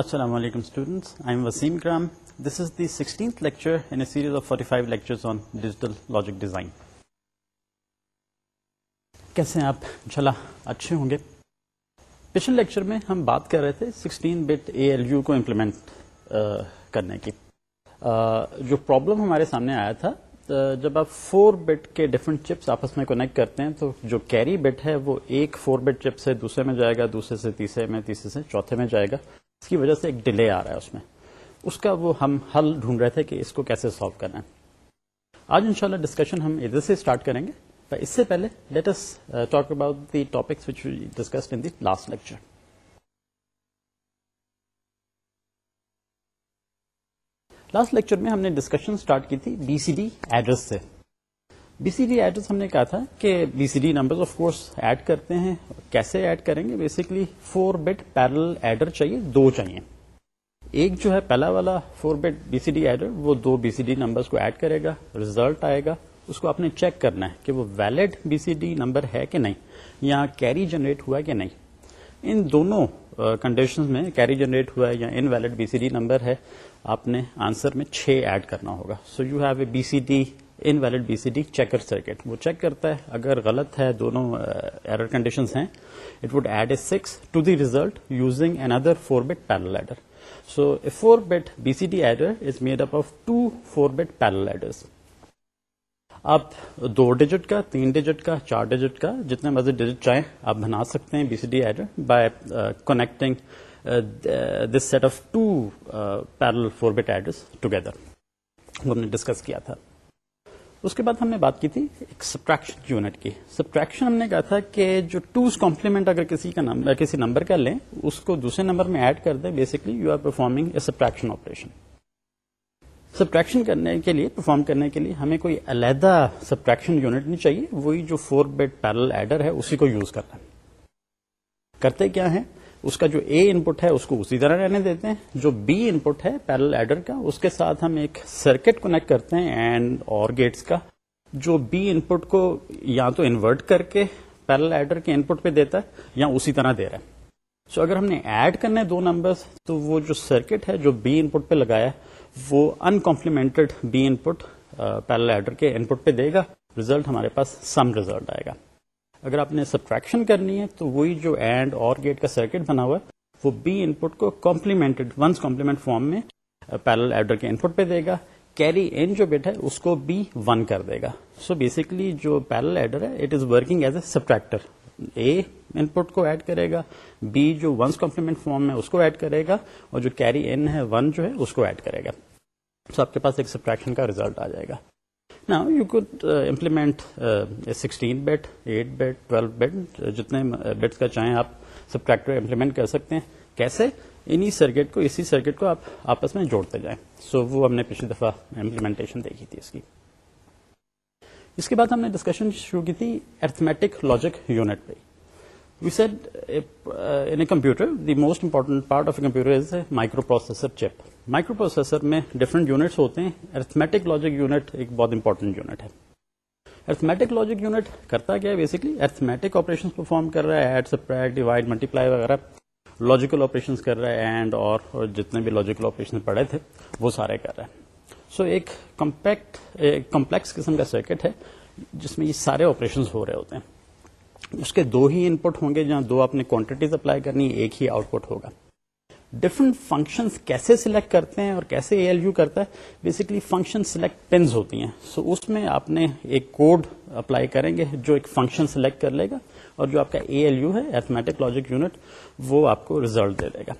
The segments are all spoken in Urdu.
السلام علیکم اسٹوڈنٹس آئی ایم وسیم کرام دس از دیج فورٹی فائیو لیکچر کیسے ہوں گے پچھلے لیکچر میں ہم بات کر رہے تھے جو پرابلم ہمارے سامنے آیا تھا جب آپ فور بٹ کے ڈفرنٹ چپس آپس میں کنیکٹ کرتے ہیں تو جو کیری بٹ ہے وہ ایک فور بٹ چپ سے دوسرے میں جائے گا دوسرے سے تیسرے میں تیسرے سے چوتھے میں جائے گا اس کی وجہ سے ایک ڈیلے آ رہا ہے اس میں اس کا وہ ہم حل ڈھونڈ رہے تھے کہ اس کو کیسے سالو کرنا ہے آج ان شاء اللہ ڈسکشن اسٹارٹ کریں گے اس سے پہلے talk about the topics which in the last lecture last lecture میں ہم نے ڈسکشن اسٹارٹ کی تھی بی سی ڈی ایڈریس سے بی سی ڈی ایڈریس ہم نے کہا تھا کہ B C D number of course add کرتے ہیں کیسے ایڈ کریں گے basically four bit parallel adder چاہیے دو چاہیے ایک جو ہے پہلا والا four bit B C D adder وہ دو بی سی ڈی نمبر کو ایڈ کرے گا ریزلٹ آئے گا اس کو آپ نے چیک کرنا ہے کہ وہ valid B C D number ہے کہ نہیں یا کیری جنریٹ ہوا کہ نہیں ان دونوں کنڈیشن میں کیری جنریٹ ہوا ہے یا invalid B C D number ہے آپ نے آنسر میں چھ ایڈ کرنا ہوگا so you have a B C D invalid B C D checker circuit وہ چیک کرتا ہے اگر غلط ہے دونوں ایرر uh, کنڈیشنز ہیں it would add a six to the result using another four bit parallel adder so a four bit B C D adder is made up of two four bit parallel adders آپ دو ڈیجٹ کا تین ڈیجٹ کا چار ڈیجٹ کا جتنے مرضی ڈیجٹ چاہیں آپ بنا سکتے ہیں B C D adder by connecting this set of two parallel four bit adders together ہم نے ڈسکس کیا تھا اس کے بعد ہم نے بات کی تھی ایک سبٹریکشن یونٹ کی سبٹریکشن ہم نے کہا تھا کہ جو ٹوز کمپلیمنٹ اگر کسی کا نمبر کسی نمبر کا لیں اس کو دوسرے نمبر میں ایڈ کر دیں basically you are performing a subtraction operation subtraction کرنے کے لیے پرفارم کرنے کے لیے ہمیں کوئی علیحدہ سبٹریکشن یونٹ نہیں چاہیے وہی جو فور بیڈ پیرل ایڈر ہے اسی کو یوز کرنا کرتے کیا ہیں اس کا جو اے ان پٹ ہے اس کو اسی طرح رہنے دیتے ہیں جو بی ان پٹ ہے پیرل ایڈر کا اس کے ساتھ ہم ایک سرکٹ کونیکٹ کرتے ہیں اینڈ اور گیٹس کا جو بی ان پٹ کو یا تو انورٹ کر کے پیرل ایڈر کے ان پٹ پہ دیتا ہے یا اسی طرح دے رہا ہے سو so اگر ہم نے ایڈ کرنا ہے دو نمبر تو وہ جو سرکٹ ہے جو بی ان پٹ پہ لگایا وہ ان B input parallel adder کے ان پٹ پہ دے گا ریزلٹ ہمارے پاس سم ریزلٹ آئے گا اگر آپ نے سبٹریکشن کرنی ہے تو وہی جو اینڈ اور گیٹ کا سرکٹ بنا ہوا ہے وہ بی ان پٹ کو کمپلیمنٹ ونس کمپلیمنٹ فارم میں پیرل ایڈر کے ان پٹ پہ دے گا کیری این جو بیٹ ہے اس کو بی ون کر دے گا سو بیسکلی جو پیرل ایڈر ہے it is working as a subtractor A input کو ایڈ کرے گا بی جو ونس کمپلیمنٹ فارم میں اس کو ایڈ کرے گا اور جو کیری این ہے ون جو ہے اس کو ایڈ کرے گا سو آپ کے پاس ایک سبٹریکشن کا ریزلٹ آ جائے گا you could implement sixteen bit eight bit twelfth bit جتنے بیڈ کا چاہیں آپ سب کریکٹر امپلیمنٹ کر سکتے ہیں کیسے انہی سرکٹ کو اسی سرکٹ کو آپ آپس میں جوڑتے جائیں سو so, وہ ہم نے پچھلی دفعہ امپلیمنٹیشن دیکھی تھی اس کی اس کے بعد ہم نے ڈسکشن شروع کی تھی ارتھمیٹک لاجک یونٹ پہ we set computer the most important part of امپیوٹرو processor check microprocessor میں ڈفرینٹ یونٹس ہوتے ہیں ارتھمیٹک لاجک یونٹ ایک بہت امپورٹینٹ یونٹ ہے بیسکلی ارتھمیٹک آپریشن پرفارم کر رہا ہے لاجیکل آپریشن کر رہا ہے اینڈ اور جتنے بھی لاجیکل آپریشن پڑے تھے وہ سارے کر رہے ہیں سو ایک کمپیکٹ ایک کمپلیکس قسم کا سیکٹ ہے جس میں یہ سارے آپریشن ہو رہے ہوتے ہیں اس کے دو ہی ان پٹ ہوں گے جہاں دو آپ نے کوانٹیٹیز اپلائی کرنی ایک ہی آؤٹ پٹ ہوگا ڈفرنٹ فنکشن کیسے سلیکٹ کرتے ہیں اور کیسے اے ایل یو کرتا ہے بیسکلی فنکشن سلیکٹ پنز ہوتی ہیں سو so, اس میں آپ نے ایک کوڈ اپلائی کریں گے جو ایک فنکشن سلیکٹ کر لے گا اور جو آپ کا اے ایل یو ہے ایتھمیٹک لاجک یونٹ وہ آپ کو ریزلٹ دے دے گا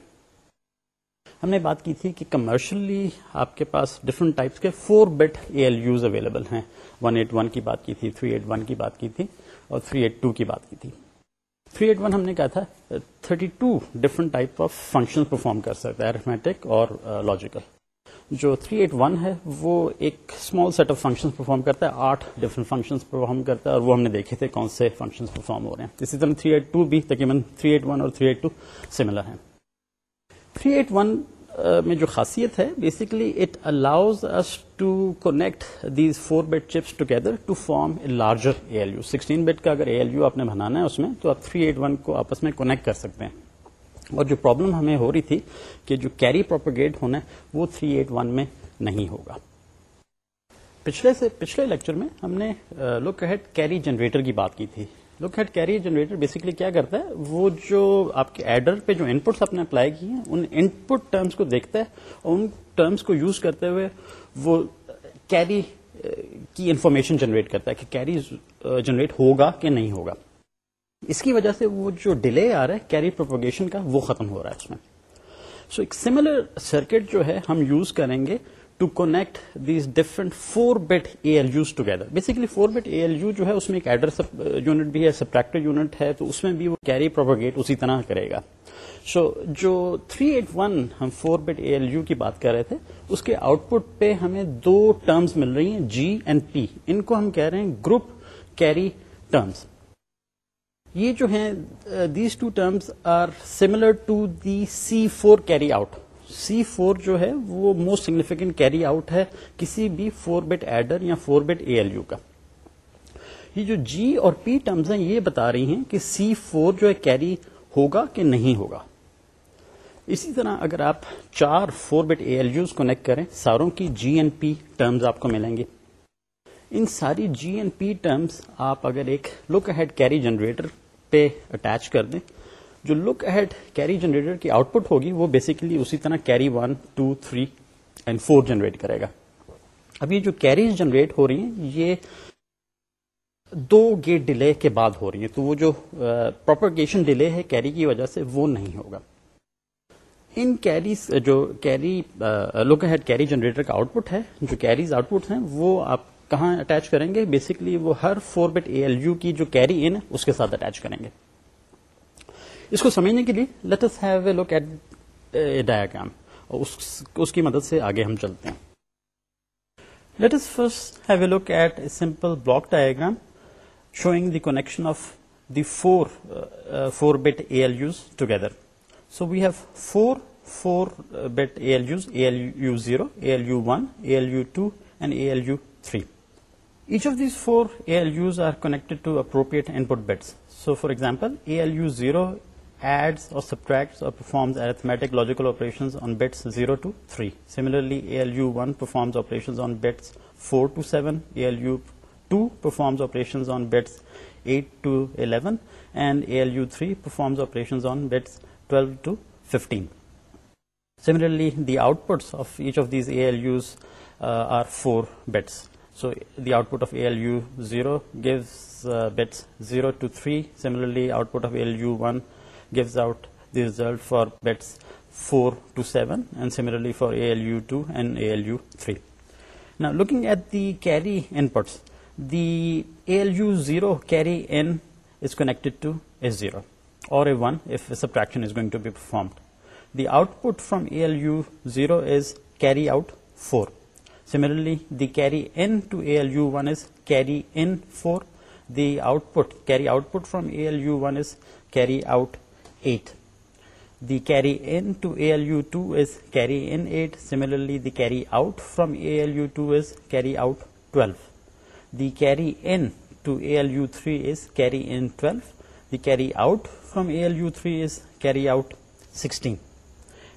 ہم نے بات کی تھی کہ کمرشلی آپ کے پاس ڈفرنٹ ٹائپس کے four bit A L Us available ہیں ون ایٹ ون کی بات کی تھی تھری ایٹ ون کی بات کی تھی اور 382 کی بات کی تھی 381 ہم نے کہا تھا 32 آف فنکشن پرفارم کر سکتا ہے اور جو 381 ہے وہ ایک small set of function perform کرتا ہے آٹھ ڈفرنٹ فنکشن پرفارم کرتا ہے اور وہ ہم نے دیکھے تھے کون سے فنکشن پرفارم ہو رہے ہیں اسی طرح بھی ایٹ 381 بھی تقریباً سملر ہیں 381 ایٹ ون میں جو خاصیت ہے basically it allows us to connect these four bit chips together to form a larger A L U sixteen bit کا اگر اے ایل یو آپ نے بنانا ہے اس میں تو آپ تھری ایٹ ون کو آپس میں کونیکٹ کر سکتے ہیں اور جو پرابلم ہمیں ہو رہی تھی کہ جو کیری پروپگیٹ ہونا ہے وہ تھری ایٹ ون میں نہیں ہوگا پچھلے سے پچھلے لیکچر میں ہم نے لک ہیڈ کیری جنریٹر کی بات کی تھی look ahead carry generator basically کیا کرتا ہے وہ جو آپ کے ایڈر پہ جو ان پٹس آپ نے اپلائی کی ہیں ان ان پٹ ٹرمس کو دیکھتا ہے اور ان ٹرمس کو یوز کرتے ہوئے وہ کیری کی انفارمیشن جنریٹ کرتا ہے کہ کیری جنریٹ ہوگا کہ نہیں ہوگا اس کی وجہ سے وہ جو ڈیلے آ رہا ہے کیری پروپوگیشن کا وہ ختم ہو رہا ہے اس میں سو ایک سملر سرکٹ جو ہے ہم یوز کریں گے to connect these different four bit A L use together basically four bit A L U جو ہے اس میں ایک ایڈر یونٹ uh, بھی ہے سبٹریکٹر یونٹ ہے تو اس میں بھی وہ کیری پروپوگیٹ اسی طرح کرے گا سو جو 381 ہم four bit A L U کی بات کر رہے تھے اس کے آؤٹ پٹ پہ ہمیں دو ٹرمز مل رہی ہیں جی اینڈ پی ان کو ہم کہہ رہے ہیں گروپ کیری ٹرمز یہ جو ہیں these two terms are similar to the C four carry out C four جو ہے وہ موسٹ سگنیفیکینٹ کیری آؤٹ ہے کسی بھی فور بٹ ایڈر یا four bit A L U کا یہ جو جی اور پی ٹرمز ہیں یہ بتا رہی ہیں کہ سی فور جو ہے کیری ہوگا کہ نہیں ہوگا اسی طرح اگر آپ چار four bit A L use connect کریں ساروں کی جی اینڈ پی ٹرمز آپ کو ملیں گے ان ساری جی اینڈ پی ٹرمز آپ اگر ایک لوک ہیڈ کیری جنریٹر پہ اٹیچ کر دیں جو لک ہیڈ کیری جنریٹر کی آؤٹ پٹ ہوگی وہ بیسکلی اسی طرح carry one two three and four generate کرے گا اب یہ جو کیریز جنریٹ ہو رہی ہیں یہ دو گیٹ ڈیلے کے بعد ہو رہی ہیں تو وہ جو پروپرگیشن ڈیلے ہے کیری کی وجہ سے وہ نہیں ہوگا ان کیریز جو carry look ahead carry generator کا آؤٹ پٹ ہے جو کیریز آؤٹ پٹ ہیں وہ آپ کہاں اٹیچ کریں گے بیسکلی وہ ہر four bit A L U کی جو کیری ان اس کے ساتھ اٹیچ کریں گے اس کو سمجھنے کے لیے let's have a look at اور اس کی مدد سے آگے ہم چلتے ہیں let's first have a look at a simple block diagram showing the connection of the four four bit use together so we have four four bit A L L use A U zero A L U one A L U two and A L U three each of A L use are connected to appropriate put bit so for example A U zero adds or subtracts or performs arithmetic logical operations on bits 0 to 3. Similarly, ALU1 performs operations on bits 4 to 7, ALU2 performs operations on bits 8 to 11, and ALU3 performs operations on bits 12 to 15. Similarly, the outputs of each of these ALUs uh, are 4 bits. So the output of ALU 0 gives uh, bits 0 to 3. Similarly, output of ALU 1 gives out the result for bets 4 to 7 and similarly for ALU2 and ALU3. Now looking at the carry inputs, the ALU0 carry in is connected to A0 or A1 if a subtraction is going to be performed. The output from ALU0 is carry out 4. Similarly, the carry in to ALU1 is carry in 4. The output, carry output from ALU1 is carry out 8. The carry in to ALU2 is carry in 8. Similarly, the carry out from ALU2 is carry out 12. The carry in to ALU3 is carry in 12. The carry out from ALU3 is carry out 16.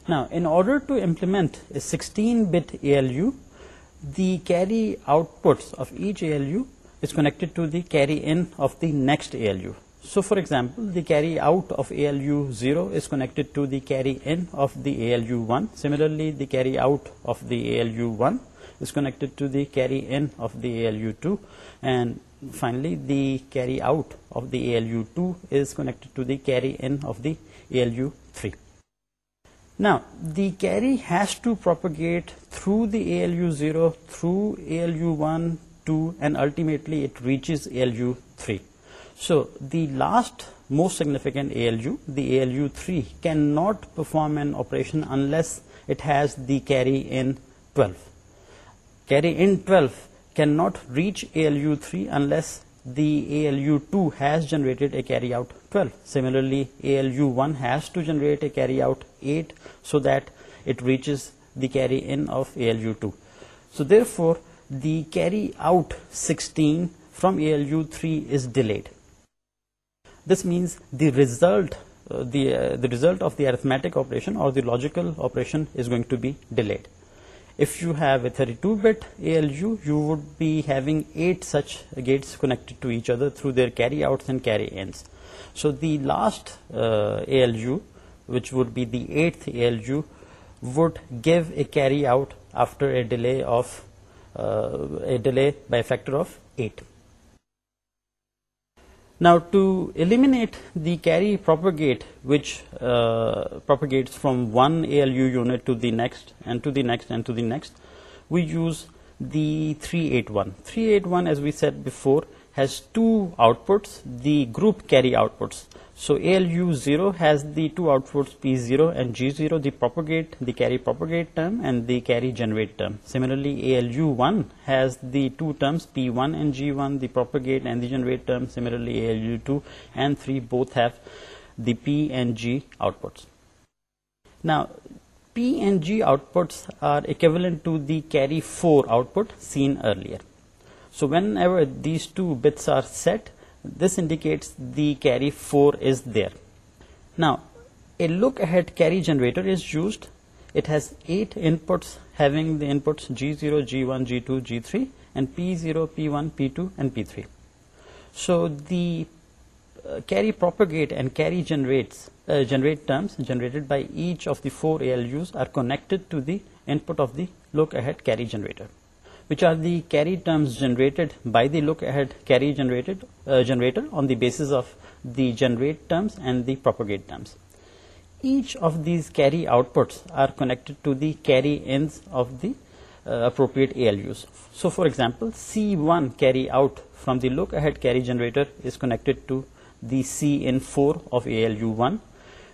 Now, in order to implement a 16-bit ALU, the carry outputs of each ALU is connected to the carry in of the next ALU. So for example, the carry out of ALU0 is connected to the carry in of the ALU1. Similarly, the carry out of the ALU1 is connected to the carry in of the ALU2, and finally the carry out of the ALU2 is connected to the carry in of the ALU3. Now the carry has to propagate through the ALU0, through ALU1, 2, and ultimately it reaches ALU3. So, the last most significant ALU, the ALU3, cannot perform an operation unless it has the carry in 12. Carry in 12 cannot reach ALU3 unless the ALU2 has generated a carry out 12. Similarly, ALU1 has to generate a carry out 8 so that it reaches the carry in of ALU2. So, therefore, the carry out 16 from ALU3 is delayed. This means uh, uh, the result of the arithmetic operation or the logical operation is going to be delayed. If you have a 32-bit ALU, you would be having 8 such gates connected to each other through their carry outs and carry ins. So the last uh, ALU, which would be the 8th ALU, would give a carry out after a delay by a factor of 8. Now, to eliminate the carry propagate, which uh, propagates from one ALU unit to the next and to the next and to the next, we use the 381. 381, as we said before, has two outputs, the group carry outputs. So ALU0 has the two outputs P0 and G0, the carry propagate term and the carry generate term. Similarly, ALU1 has the two terms P1 and G1, the propagate and the generate term. Similarly, ALU2 and 3 both have the P and G outputs. Now, P and G outputs are equivalent to the carry 4 output seen earlier. So whenever these two bits are set, this indicates the carry 4 is there. Now a look ahead carry generator is used. It has 8 inputs, having the inputs G0, G1, G2, G3, and P0, P1, P2, and P3. So the uh, carry propagate and carry uh, generate terms generated by each of the 4 ALUs are connected to the input of the look ahead carry generator which are the carry terms generated by the look ahead carry uh, generator on the basis of the generate terms and the propagate terms. Each of these carry outputs are connected to the carry ends of the uh, appropriate ALUs. So, for example, C1 carry out from the look ahead carry generator is connected to the C in 4 of ALU 1,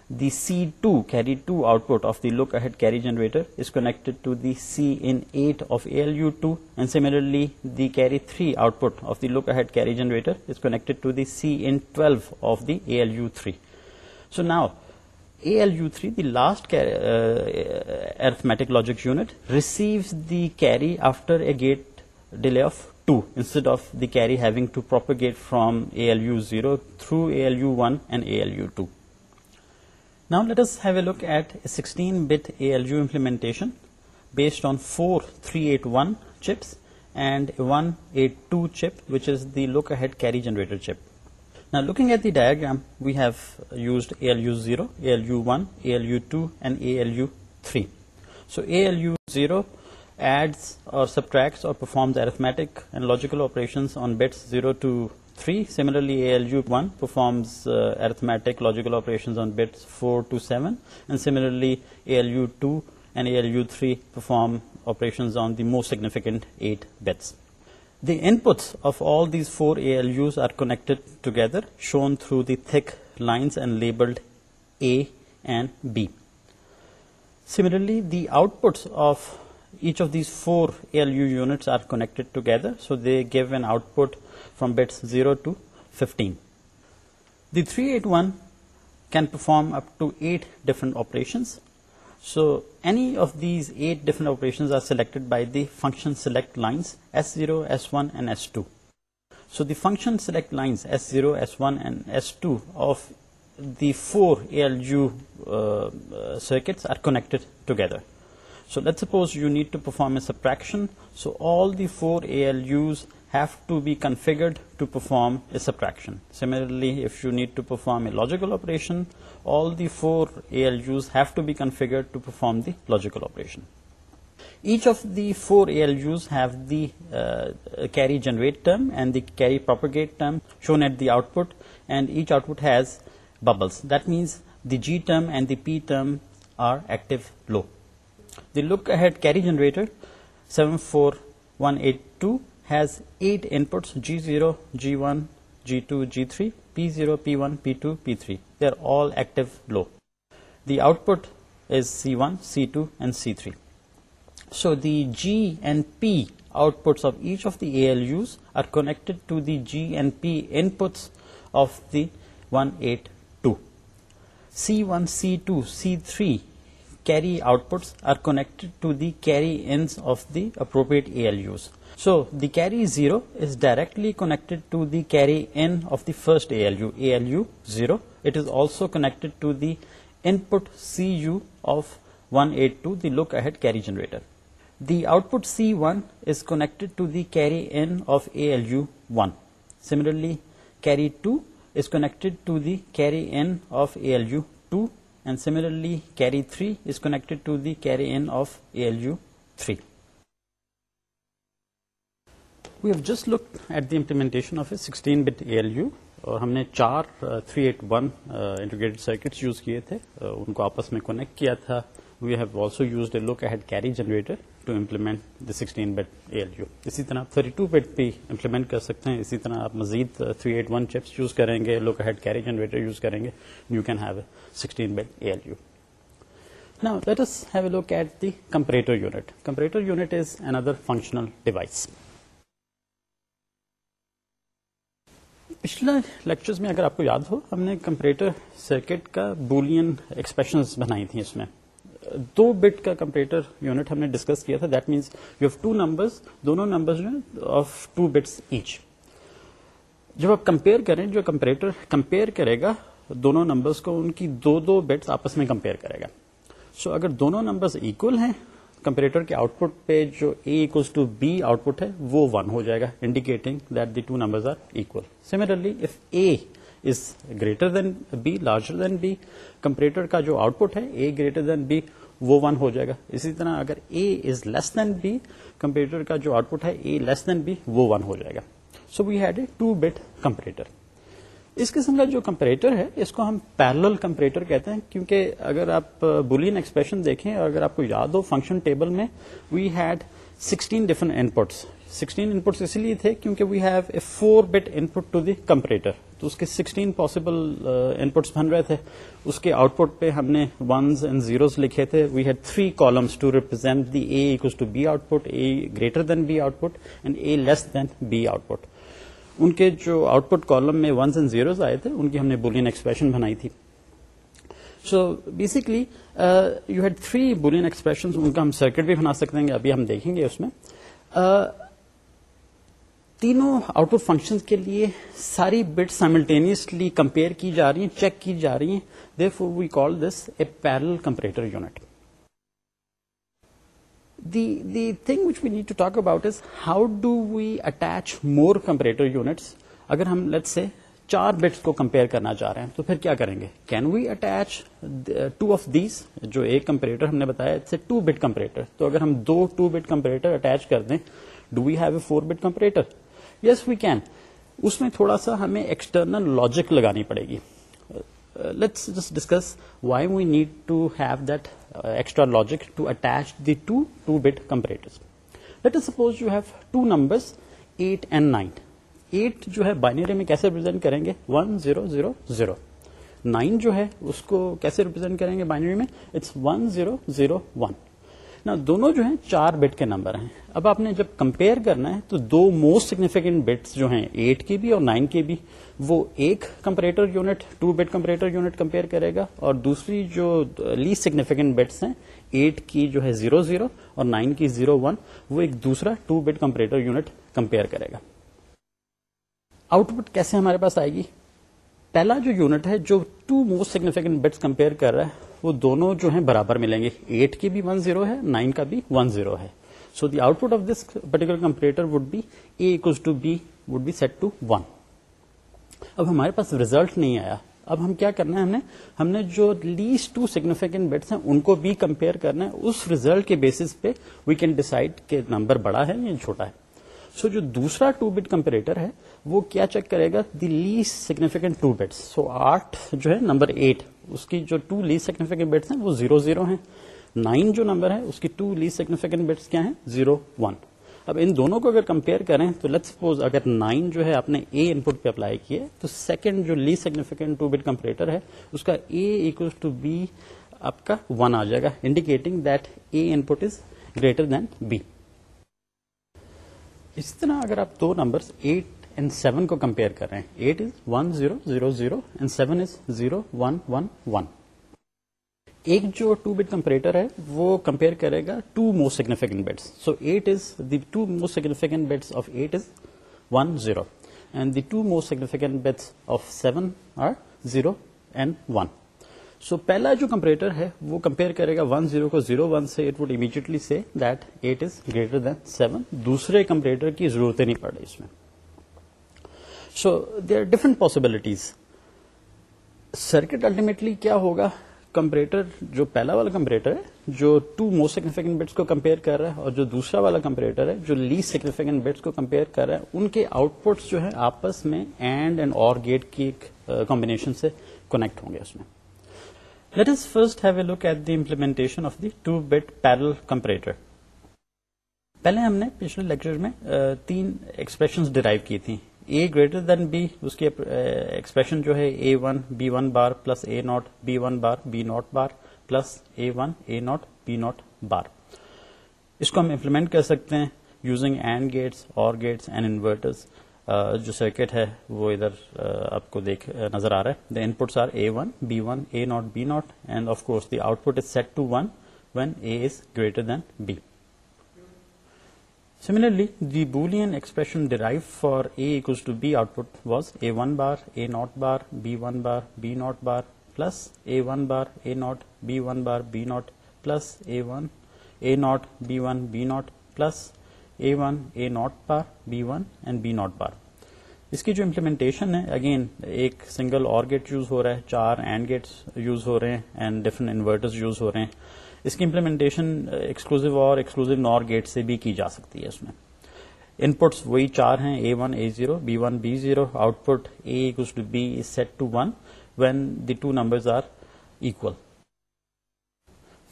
the C2 carry 2 output of the look ahead carry generator is connected to the CIN8 of ALU2, and similarly the carry 3 output of the look ahead carry generator is connected to the CIN12 of the ALU3. So now ALU3, the last uh, arithmetic logic unit, receives the carry after a gate delay of 2, instead of the carry having to propagate from ALU0 through ALU1 and ALU2. Now let us have a look at a 16-bit ALU implementation based on 4 381 chips and a 182 chip, which is the look-ahead carry generator chip. Now looking at the diagram, we have used ALU0, ALU1, ALU2 and ALU3. So ALU0 adds or subtracts or performs arithmetic and logical operations on bits 0 to 3. Similarly, ALU1 performs uh, arithmetic logical operations on bits 4 to 7, and similarly ALU2 and ALU3 perform operations on the most significant 8 bits. The inputs of all these 4 ALUs are connected together, shown through the thick lines and labeled A and B. Similarly, the outputs of each of these 4 ALU units are connected together, so they give an output from bits 0 to 15. The 381 can perform up to 8 different operations. So any of these 8 different operations are selected by the function select lines S0, S1 and S2. So the function select lines S0, S1 and S2 of the 4 ALU uh, uh, circuits are connected together. So let's suppose you need to perform a subtraction. So all the 4 ALUs have to be configured to perform a subtraction. Similarly, if you need to perform a logical operation, all the 4 ALUs have to be configured to perform the logical operation. Each of the 4 ALUs have the uh, uh, carry generate term and the carry propagate term shown at the output, and each output has bubbles. That means the G term and the P term are active low. The look ahead carry generator 74182 has 8 inputs G0, G1, G2, G3, P0, P1, P2, P3. They are all active low. The output is C1, C2, and C3. So the G and P outputs of each of the ALUs are connected to the G and P inputs of the 182. C1, C2, C3 carry outputs are connected to the carry ins of the appropriate ALUs. So the carry 0 is directly connected to the carry N of the first ALU, ALU 0. It is also connected to the input CU of 182, the look ahead carry generator. The output C1 is connected to the carry N of ALU 1. Similarly, carry 2 is connected to the carry N of ALU 2, and similarly carry 3 is connected to the carry N of ALU 3. We have just look at the implementation of a a sixteen bit L U اور ہم نے چار three eight one integrated circuits use کیے تھے ان کو آپس میں کنیکٹ کیا تھا we have also a a look carry generator to to implement implement sixteen bit bit L U اسی طرح آپ تھرٹی بھی کر سکتے ہیں اسی طرح آپ مزید three eight one chips use کریں گے ہیڈ کیری جنریٹر یوز کریں گے you can have a a sixteen bit L U Now let us have a look at the comparator Comparator unit. unit is another functional device. پچھلے لیکچرز میں اگر آپ کو یاد ہو ہم نے کمپریٹر سرکٹ کا بولین ایکسپریشنز بنائی تھیں اس میں دو بٹ کا کمپریٹر یونٹ ہم نے ڈسکس کیا تھا that means you have two numbers دونوں نمبرز میں آف ٹو بٹس ایچ جب آپ کمپیئر کریں جو کمپریٹر کمپیئر کرے گا دونوں نمبرز کو ان کی دو دو بٹس آپس میں کمپیئر کرے گا سو so اگر دونوں نمبرز ایکول ہیں کمپیوٹر کے آؤٹ پٹ پہ جو A to B output ہے وہ ون ہو جائے گا indicating that the two number similarly if A is greater than B larger than B comparator کا جو آؤٹ پٹ ہے اے گریٹر دین بی وہ ون ہو جائے گا اسی طرح اگر اے از لیس دین بی کمپیریٹر کا جو آؤٹ پٹ ہے اے لیس دین بی وہ ون ہو جائے گا so we had a two bit comparator اس قسم کا جو کمپریٹر ہے اس کو ہم پیرل کمپریٹر کہتے ہیں کیونکہ اگر آپ بولین ایکسپریشن دیکھیں اگر آپ کو یاد ہو فنکشن ٹیبل میں we had sixteen inputs sixteen inputs اسی لیے تھے کیونکہ we have a four bit to the comparator تو اس کے سکسٹین ان پٹس بن رہے تھے اس کے آؤٹ پٹ پہ ہم نے ونز اینڈ زیروز لکھے تھے we had three columns to represent the A to B output A greater than B output and A less than B output ان کے جو آؤٹ پٹ کالم میں ونس اینڈ زیروز آئے تھے ان کی ہم نے بولین ایکسپریشن بنائی تھی so basically you had three Boolean expression ان کا ہم سرکٹ بھی بنا سکتے ہیں ابھی ہم دیکھیں گے اس میں uh, تینوں آؤٹ پٹ فنکشن کے لیے ساری بٹ سائملٹینیسلی کمپیئر کی جا رہی ہیں چیک کی جا رہی ہیں for we call this a parallel comparator unit the the thing which we need to talk about is how do we attach more comparator units اگر ہم let's سے چار بٹس کو کمپیئر کرنا چاہ رہے ہیں تو پھر کیا کریں گے can we attach two of these جو ایک کمپریٹر ہم نے بتایا ٹو بٹ کمپریٹر تو اگر ہم دو ٹو بٹ کمپریٹر اٹیچ کر دیں do we have a four bit comparator yes we can اس میں تھوڑا سا ہمیں ایکسٹرنل لاجک لگانی پڑے گی let's just discuss why we need to have that extra logic to attack the bit comparator eight and nine eight جو ہے بائنری میں کیسے ریپرزینٹ کریں گے one zero zero zero nine جو ہے اس کو کیسے ریپرزینٹ کریں گے بائنری میں it's one zero zero one نا دونوں جو ہیں چار بٹ کے نمبر ہیں اب آپ نے جب کمپیئر کرنا ہے تو دو موسٹ سگنیفیکینٹ بٹس جو ہیں ایٹ کے بھی اور نائن کے بھی وہ ایک comparator unit unit two bit comparator compare کرے گا اور دوسری جو سگنیفیکینٹ بٹس ہیں ایٹ کی جو ہے زیرو زیرو اور نائن کی زیرو ون وہ ایک دوسرا two bit comparator unit compare کرے گا آؤٹ پٹ کیسے ہمارے پاس آئے گی پہلا جو یونٹ ہے جو two most significant bits compare کر رہا ہے وہ دونوں جو ہیں برابر ملیں گے ایٹ کی بھی ون زیرو ہے نائن کا بھی ون زیرو ہے so the output of this particular comparator would be equals to B B would set to one اب ہمارے پاس ریزلٹ نہیں آیا اب ہم کیا کرنا ہے ہم نے ہم نے جو لیسٹ ٹو سیگنیفیکینٹ بیٹس ہیں ان کو بھی کمپیئر کرنا ہے اس ریزلٹ کے بیسس پہ وی کین ڈیسائڈ کہ نمبر بڑا ہے یا چھوٹا ہے سو so, جو دوسرا ٹو بٹ کمپیریٹر ہے وہ کیا چیک کرے گا the least significant bits so آٹھ جو ہے نمبر ایٹ اس کی جو ٹو لیس سیگنیفیکینٹ بٹس ہیں وہ زیرو زیرو ہیں نائن جو نمبر ہے اس کی ٹو لیس سیگنیفیکینٹ بٹس کیا ہیں زیرو ون اب ان دونوں کو اگر کمپیئر کریں تو لیٹ سپوز اگر نائن جو ہے آپ نے اے ان پٹ پہ اپلائی کیے تو سیکنڈ جو less significant two bit comparator ہے اس کا اے ایک ٹو بی آپ کا ون آ جائے گا indicating that A input is greater than B اس طرح اگر آپ دو نمبر ایٹ سیون کو کمپیئر ہیں eight is one zero zero zero seven کرے گا پہلا جو کمپریٹر ہے وہ کمپیئر کرے گا ون زیرو کو زیرو ون سے it would immediately that eight is greater than seven دوسرے کمپریٹر کی ضرورتیں نہیں پڑ رہی اس میں so they are different possibilities circuit ultimately کیا ہوگا کمپریٹر جو پہلا والا کمپریٹر ہے جو ٹو موسٹ سگنیفیکنٹ بٹس کو کمپیئر کر رہا ہے اور جو دوسرا والا کمپریٹر ہے جو لیسٹ سگنیفیکینٹ بٹس کو کمپیئر کر رہا ہے ان کے آؤٹ پٹس جو ہے آپس میں اینڈ اینڈ اور گیٹ کی ایک کمبنیشن سے کنیکٹ ہوں گے اس میں let us first have a look at the implementation of the two bit parallel comparator پہلے ہم نے پچھلے لیکچر میں تین ایکسپریشن ڈیرائیو کی تھیں اے گریٹر دین بی اس کی ایکسپریشن جو ہے A one B one bar plus A not B one bar B not bar plus A one A not B not bar اس کو ہم امپلیمنٹ کر سکتے ہیں using and gates or gates and inverters جو سرکٹ ہے وہ ادھر آپ کو دیکھ نظر آ رہا ہے the in پٹس are A one B one A not B not and of course the output is set to one when A is greater than B derived the A expression to for output B output was A bar B B0 plus B A1 not plus B one B not plus A one A not bar B one and B not bar اس کی جو امپلیمنٹیشن ہے اگین ایک سنگل اور گیٹ یوز ہو رہا ہے چار اینڈ گیٹس یوز ہو رہے ہیں اینڈ ڈفرنٹ انورٹرز یوز ہو رہے ہیں اس کی implementation exclusive or exclusive nor gate سے بھی کی جا سکتی ہے اس میں ان پٹس وہی چار ہیں A one A zero B one B zero output A to B set to one when the two numbers are equal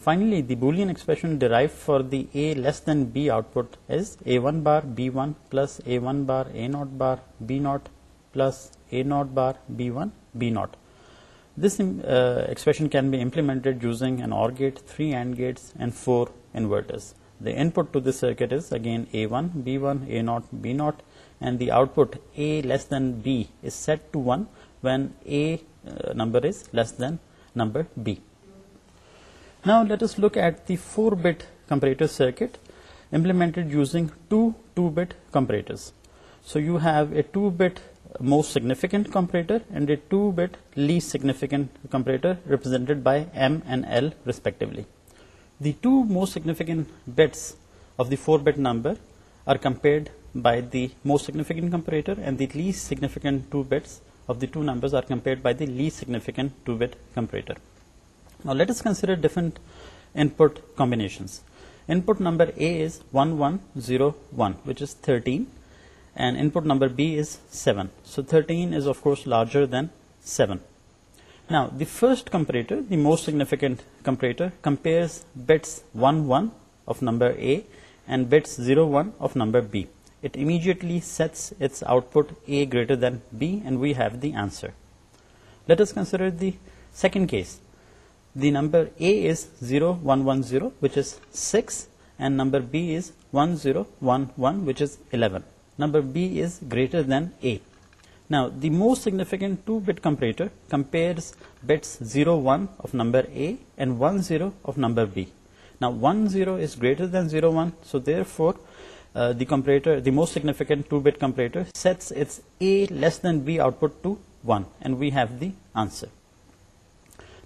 finally the Boolean expression derive for the A less than B output A one bar B one plus A one bar A not bar B not plus A not bar B one B not This uh, expression can be implemented using an OR gate, 3 AND gates and 4 inverters. The input to this circuit is again A1, B1, A0, B0, and the output A less than B is set to 1 when A uh, number is less than number B. Now let us look at the 4-bit comparator circuit implemented using two 2-bit comparators. So you have a 2-bit most significant comparator two bit least significant comparator ریپرزینڈ by M and L respectively دیگنیفکینٹس most significant comparator least significant significant comparator zero one which is thirty and input number B is 7. So 13 is of course larger than 7. Now the first comparator, the most significant comparator, compares bits 1, 1 of number A and bits 0, 1 of number B. It immediately sets its output A greater than B, and we have the answer. Let us consider the second case. The number A is 0, 1, 1, 0, which is 6, and number B is 1, 0, 1, 1, which is 11 number B is greater than A. Now, the most significant 2-bit comparator compares bits 01 of number A and 10 of number B. Now, 10 is greater than 01, so therefore, uh, the most significant 2-bit comparator sets its A less than B output to 1, and we have the answer.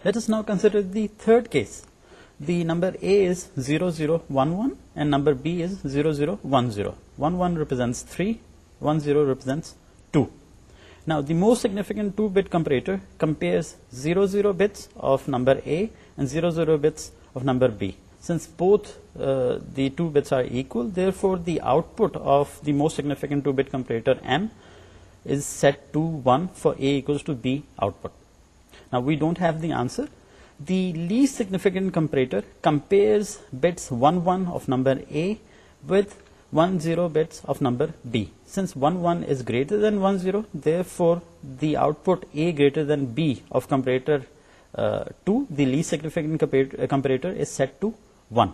Let us now consider the third case, the number A is 0011 and number B is 0010. 11 represents 3, 10 represents 2. Now the most significant 2-bit comparator compares 00 bits of number A and 00 bits of number B. Since both uh, the 2 bits are equal, therefore the output of the most significant 2-bit comparator M is set to 1 for A equals to B output. Now we don't have the answer, the least significant comparator compares bits 11 of number A with 10 bits of number B. Since 11 is greater than 10, therefore the output A greater than B of comparator uh, 2, the least significant uh, comparator, is set to 1.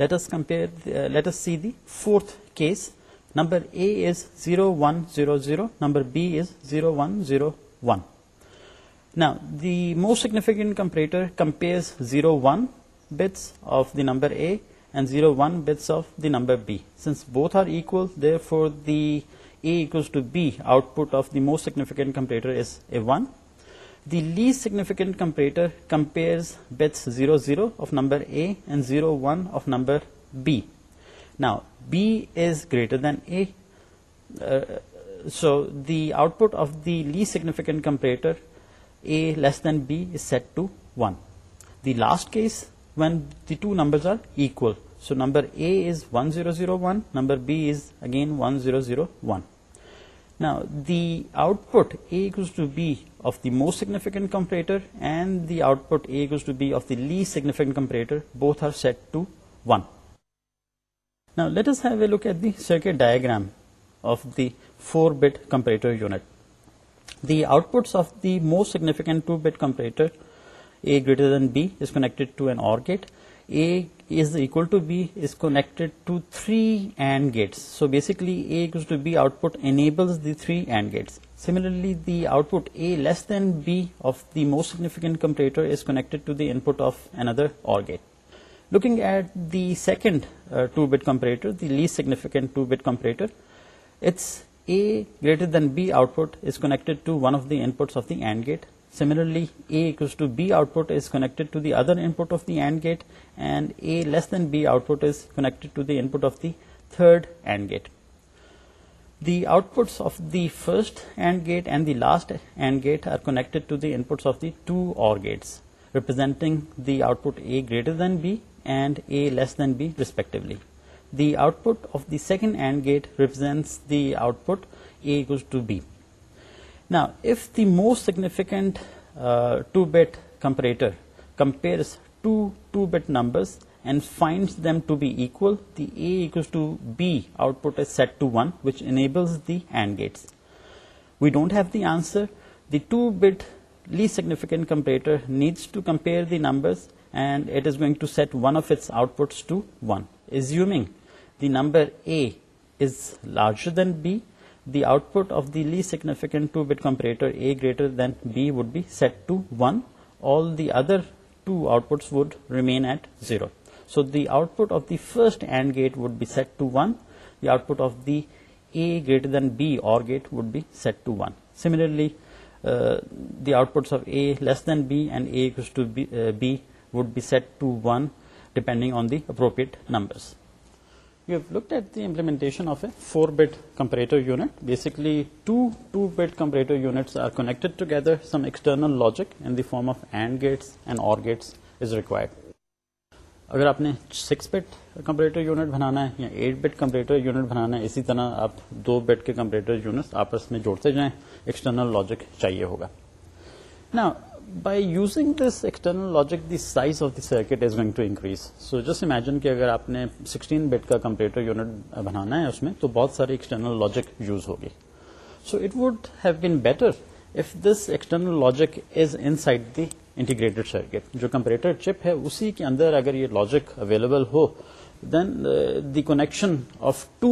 Let us compare. Uh, let us see the fourth case. Number A is 0100. Number B is 0101. Now, the most significant comparator compares 0, 1 bits of the number A and 0, 1 bits of the number B. Since both are equal, therefore the A equals to B output of the most significant comparator is a 1. The least significant comparator compares bits 0, 0 of number A and 0, 1 of number B. Now, B is greater than A, uh, so the output of the least significant comparator less then bit کی two number is one zero zero one number B is again one zero zero one the out puts to B of the most significant comparator and the output B of دیسٹ significant comparator both are set to one نا let's look at the circuit diagram of the four bit comparator unit The outputs of the most significant 2-bit comparator A greater than B is connected to an OR gate. A is equal to B is connected to 3 AND gates. So basically A equals to B output enables the 3 AND gates. Similarly, the output A less than B of the most significant comparator is connected to the input of another OR gate. Looking at the second 2-bit uh, comparator, the least significant 2-bit comparator, its a greater than B output is connected to one of the inputs of the AND gate. Similarly, A equals to B output is connected to the other input of the AND gate, and A less than B output is connected to the input of the third AND gate. The outputs of the first AND gate and the last AND gate are connected to the inputs of the two OR gates, representing the output A greater than B and A less than B respectively the output of the second AND gate represents the output A equals to B. Now, if the most significant 2-bit uh, comparator compares two 2-bit numbers and finds them to be equal, the A equals to B output is set to 1, which enables the AND gates. We don't have the answer. The 2-bit least significant comparator needs to compare the numbers, and it is going to set one of its outputs to 1, assuming the number A is larger than B, the output of the least significant 2-bit comparator A greater than B would be set to 1. All the other two outputs would remain at 0. So the output of the first AND gate would be set to 1. The output of the A greater than B OR gate would be set to 1. Similarly, uh, the outputs of A less than B and A equals to B uh, would be set to 1 depending on the appropriate numbers. لکٹ at of a four بیڈلڈ گیٹ اور اسی طرح آپ دو بٹ کے کمپریٹر یونٹ آپس میں جوڑتے جائیں ایکسٹرنل لاجک چاہیے ہوگا نا by using this external just imagine کہ اگر آپ نے سکسٹین بیڈ کا کمپریٹر یونٹ بنانا ہے اس میں تو بہت ساری ایکسٹرنل لاجک یوز ہوگی so it would have been better if this external logic is inside the integrate circuit جو کمپریٹر چپ ہے اسی کے اندر اگر یہ لاجک اویلیبل ہو then the connection of two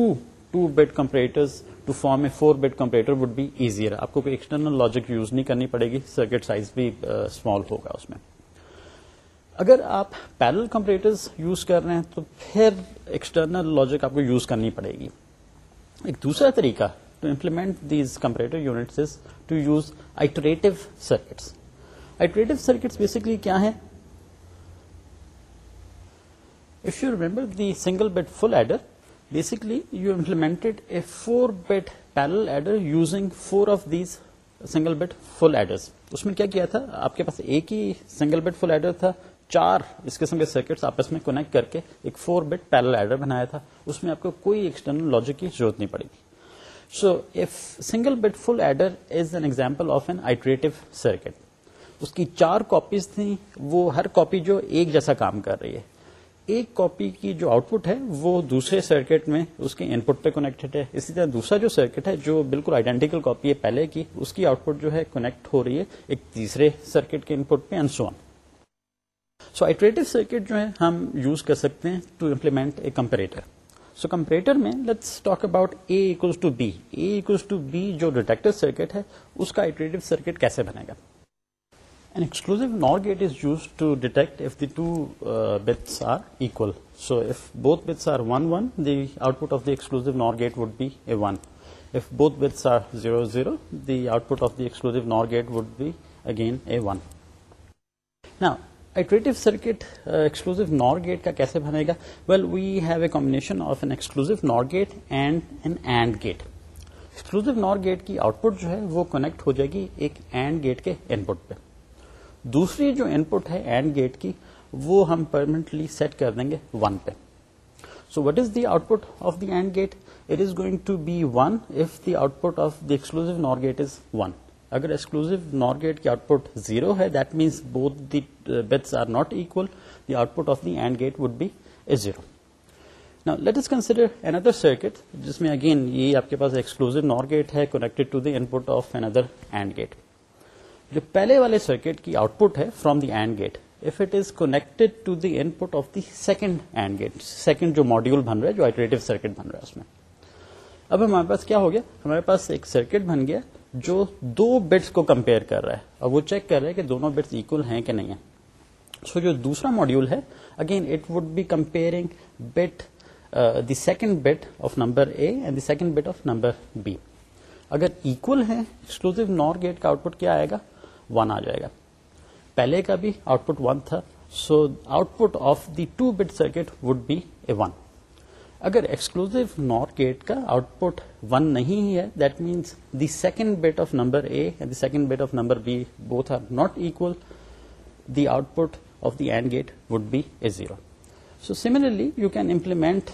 two bit comparator to form a four bit computer would be easier آپ کو ایکسٹرنل لاجک یوز نہیں کرنی پڑے گی سرکٹ سائز بھی اسمال ہوگا اس میں اگر آپ رہے کمپیوٹر تو پھر ایکسٹرنل لاجک آپ کو یوز کرنی پڑے گی ایک دوسرا طریقہ to implement these computer use iterative circuits iterative circuits basically کیا ہے single bit full adder basically you implemented a four bit parallel adder using four of these single bit full adders اس میں کیا کیا تھا تھا آپ کے کے پاس ایک ہی سنگل بیٹ فل ایڈر چار اس قسم سرکٹس آپس میں کنیکٹ کر کے ایک فور بیڈ پیرل ایڈر بنایا تھا اس میں آپ کو کوئی ایکسٹرنل لاجک کی ضرورت نہیں پڑی so a single bit full adder is an example of an iterative circuit اس کی چار کاپیز تھیں وہ ہر کاپی جو ایک جیسا کام کر رہی ہے ایک کاپی کی جو آؤٹ پٹ ہے وہ دوسرے سرکٹ میں اس کے ان پٹ پہ کنیکٹڈ ہے اسی طرح دوسرا جو سرکٹ ہے جو بالکل آئیڈینٹیکل کاپی ہے پہلے کی اس کی آؤٹ پٹ جو ہے کنیکٹ ہو رہی ہے ایک تیسرے سرکٹ کے ان پٹ پہ انسوان سو آئیٹریٹو سرکٹ جو ہے ہم یوز کر سکتے ہیں to implement a comparator so comparator میں let's talk about A equals to B A equals to B جو ڈیٹیکٹر سرکٹ ہے اس کا آئیٹریٹو سرکٹ کیسے بنے گا کیسے بنے گا well we have a combination gate and N and gate exclusive NOR gate کی آؤٹ پٹ جو ہے وہ کنیکٹ ہو جائے گی ایک اینڈ گیٹ کے ان پٹ پہ دوسری جو ان پٹ ہے اینڈ گیٹ کی وہ ہم پرمنٹلی سیٹ کر دیں گے ون پہ so what is the output of the and gate it is going to be one if the دلوز نار گیٹ از ون اگر نار گیٹ کی آؤٹ پٹ زیرو ہے that means both the bits are not equal the output of the and gate would be a zero let us consider another circuit جس میں اگین یہ آپ کے پاس ایکسکلوز نار گیٹ ہے جو پہلے والے سرکٹ کی آؤٹ پٹ ہے from the and gate if it is connected to the input of the second and gate second جو ماڈیول بن رہا ہے جو آئٹریٹو سرکٹ بن رہا ہے اس میں اب ہمارے پاس کیا ہو گیا ہمارے پاس ایک سرکٹ بن گیا جو دو بٹس کو کمپیئر کر رہا ہے اور وہ چیک کر رہا ہے کہ دونوں بٹس اکول ہیں کہ نہیں ہیں سو so, جو دوسرا ماڈیول ہے again it would be comparing bit the second bit of number A and the second bit of number B اگر اکول ہے ایکسکلوسو نور گیٹ کا آؤٹ پٹ کیا آئے گا ون آ جائے گا پہلے کا بھی آؤٹ پٹ ون تھا so output of the two bit circuit would be a one اگر ایکسکلوز نارتھ گیٹ کا آؤٹ پٹ ون نہیں ہے that means the second bit of number A the second bit of number B both are not equal the output of the and gate would be a zero so similarly you can implement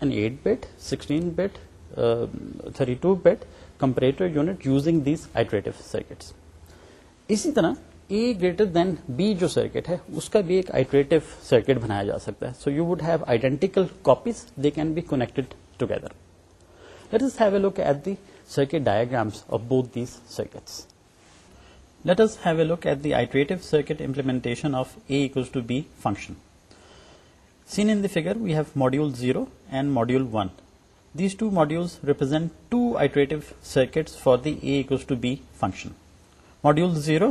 an eight bit sixteen bit thirty two bit comparator unit using these iterate circuits اسی طرح اے گریٹر دین بی جو سرکٹ ہے اس کا بھی ایک آئیٹریٹو سرکٹ بنایا جا سکتا ہے so you would have identical copies they can be together let us have a look at the circuit diagrams of both these circuits let's have a look at the iterate circuit implement A to B function seen in figure we have module zero and module one these two module represent two iterate circuit for the equals B function module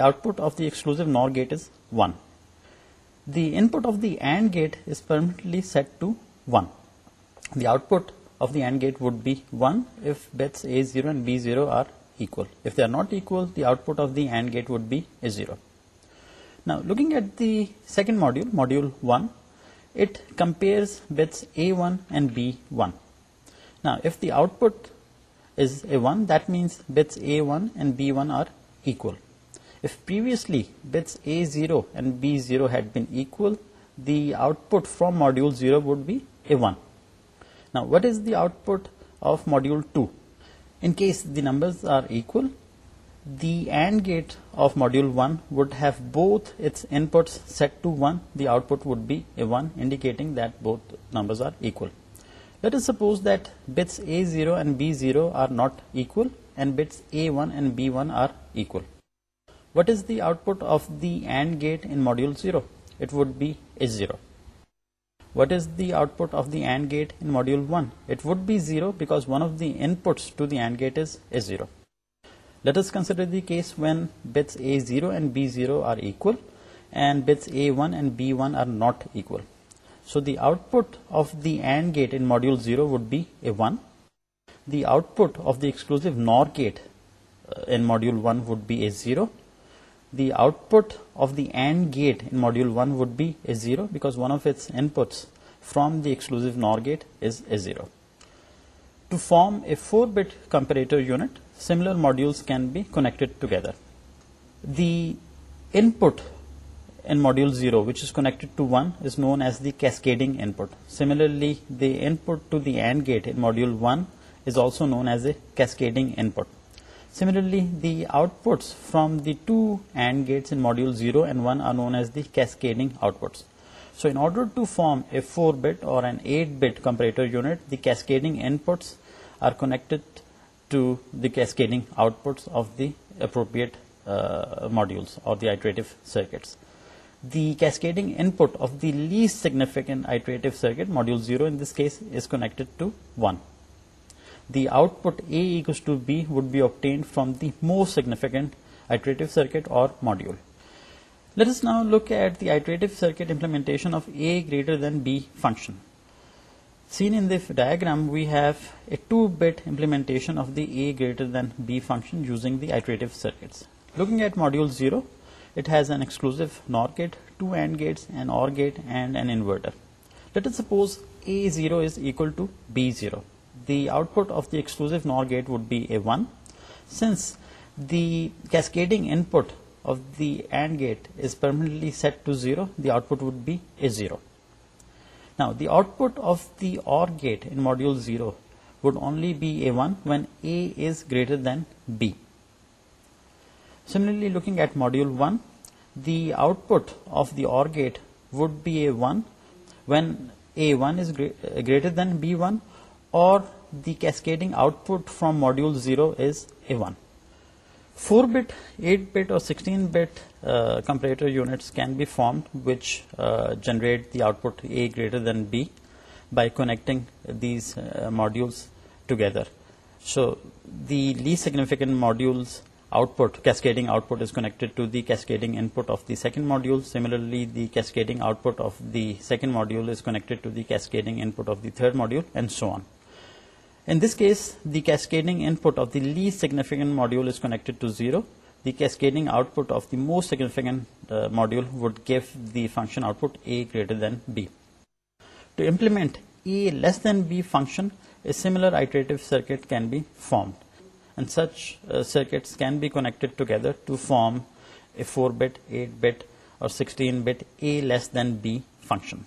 output of that would be zero looking at the second module module one it compares bits A1 and B1. Now, if the output is a 1, that means bits A1 and B1 are equal. If previously bits A0 and B0 had been equal, the output from module 0 would be a 1. Now, what is the output of module 2? In case the numbers are equal, the AND gate of module 1 would have both its inputs set to 1, the output would be a 1, indicating that both numbers are equal. Let us suppose that bits A0 and B0 are not equal and bits A1 and B1 are equal. What is the output of the AND gate in module 0? It would be H0. What is the output of the AND gate in module 1? It would be 0 because one of the inputs to the AND gate is H0. Let us consider the case when bits A0 and B0 are equal and bits A1 and B1 are not equal. So the output of the AND gate in module 0 would be a 1. The output of the exclusive NOR gate uh, in module 1 would be a 0. The output of the AND gate in module 1 would be a 0 because one of its inputs from the exclusive NOR gate is a 0. To form a 4-bit comparator unit, similar modules can be connected together. The input in module 0, which is connected to 1, is known as the cascading input. Similarly, the input to the AND gate in module 1 is also known as a cascading input. Similarly, the outputs from the two AND gates in module 0 and 1 are known as the cascading outputs. So in order to form a 4-bit or an 8-bit comparator unit, the cascading inputs are connected to the cascading outputs of the appropriate uh, modules or the iterative circuits. The cascading input of the least significant iterative circuit, module 0 in this case, is connected to 1. The output A equals to B would be obtained from the most significant iterative circuit or module. Let us now look at the iterative circuit implementation of A greater than B function. Seen in this diagram, we have a 2-bit implementation of the A greater than B function using the iterative circuits. Looking at module 0, it has an exclusive NOR gate, 2 AND gates, an OR gate, and an inverter. Let us suppose A0 is equal to B0. The output of the exclusive NOR gate would be a 1. Since the cascading input of the AND gate is permanently set to 0, the output would be a 0. Now the output of the OR gate in module 0 would only be A1 when A is greater than B. Similarly, looking at module 1, the output of the OR gate would be A1 when A1 is uh, greater than B1, or the cascading output from module 0 is A1. 4-bit, 8-bit or 16-bit comparator units can be formed which generate the output A greater than B by connecting these modules together. So the least significant module's output, cascading output, is connected to the cascading input of the second module. Similarly, the cascading output of the second module is connected to the cascading input of the third module, and so on. In this case, the cascading input of the least significant module is connected to 0. The cascading output of the most significant uh, module would give the function output a greater than b. To implement a less than b function, a similar iterative circuit can be formed, and such uh, circuits can be connected together to form a 4-bit, 8-bit or 16-bit a less than b function.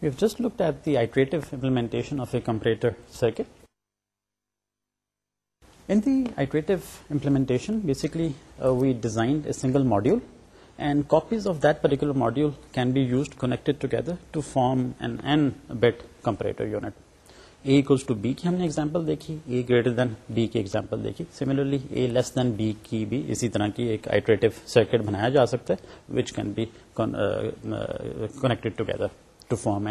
Single modular module can be use connector to form bit comparator unit A B کی ہم نے اے گریٹر دین بی کیگزامپل دیکھی similarly a less than be کی بھی اسی طرح کی ایک آئیٹریٹ سرکٹ بنایا جا سکتا ہے ٹو فارم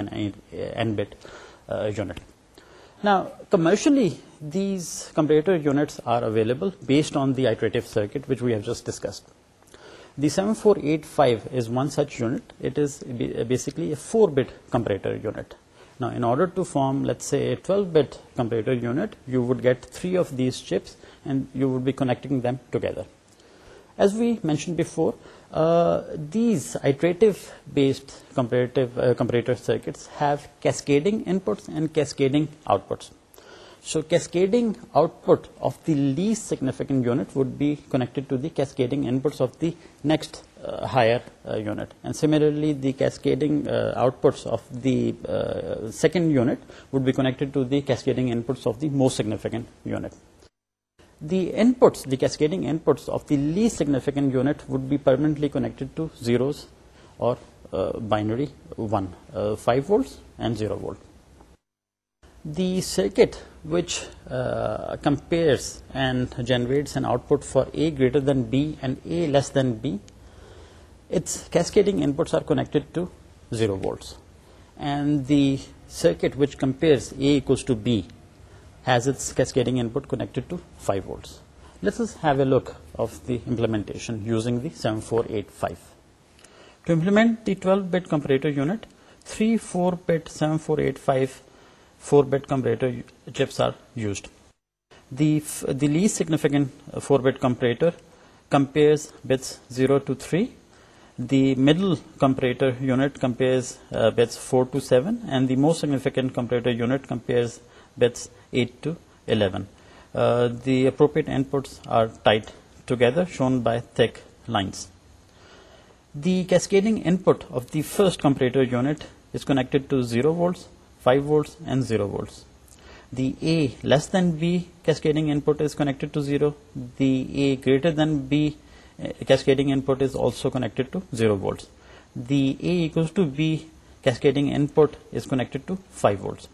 بینٹ نا commercially these computer available based on that circuits the seven four eight five is one such unit basically four bit comparator to form let's bit computer unit you would get three of these chips and you would be connecting them together as we mention before Uh, these iterative based uh, comparator circuits have cascading inputs and cascading outputs. So cascading output of the least significant unit would be connected to the cascading inputs of the next uh, higher unit, and similarly the cascading outputs of the second unit would be connected to the cascading inputs of the most significant unit. The inputs, the cascading inputs of the least significant unit would be permanently connected to zeros or uh, binary 1, uh, 5 volts and 0 volt. The circuit which uh, compares and generates an output for A greater than B and A less than B, its cascading inputs are connected to 0 volts. And the circuit which compares A equals to B has its cascading input connected to 5 volts. Let us have a look of the implementation using the 7485. To implement the 12-bit comparator unit, 3 4-bit 7485 4-bit comparator chips are used. The least significant 4-bit comparator compares bits 0 to 3. The middle comparator unit compares uh, bits 4 to 7, and the most significant comparator unit compares bits 8 to 11. Uh, the appropriate inputs are tied together, shown by thick lines. The cascading input of the first comparator unit is connected to 0 volts, 5 volts, and 0 volts. The A less than B cascading input is connected to 0. The A greater than B uh, cascading input is also connected to 0 volts. The A equals to B cascading input is connected to 5 volts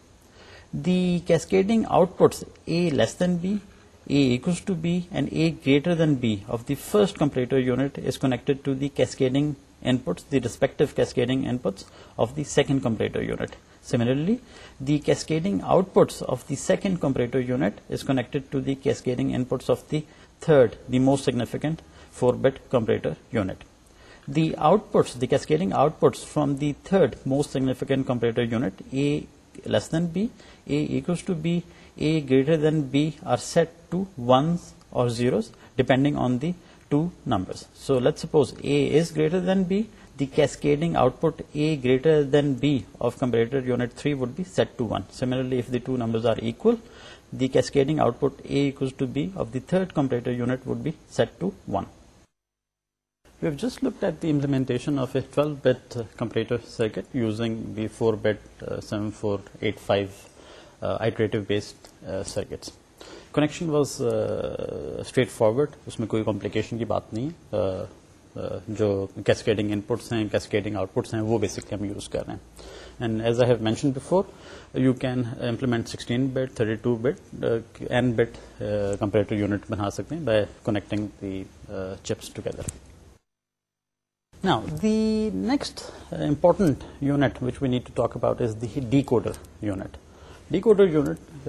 the cascading outputs A less than B, A equals to B, and A greater than B of the first comparator unit is connected to the cascading inputs, the respective cascading inputs of the second comparator unit. Similarly, the cascading outputs of the second comparator unit is connected to the cascading inputs of the third, the most significant 4-bit comparator unit. The outputs, the cascading outputs from the third most significant comparator unit, A less than B, ایوز to B greater than ones اور zeros depending on the to greater than cascading out greater than would be set cascading output B of third computer unit would be set to one just look at the implement computer circuit be four bit seven based circuits connection was straightforward اس میں کوئی کمپلیکیشن کی بات نہیں جو کیسکیڈنگ انپٹس ہیں کیسکیڈنگ آؤٹ پٹس ہیں وہ بیسکلی ہم یوز کر رہے ہیں and as I have mention before you can implement sixteen thirty two N bit comparative unit بنا سکتے ہیں by connecting the chips together next important we need to talk about is the decoder decoder unit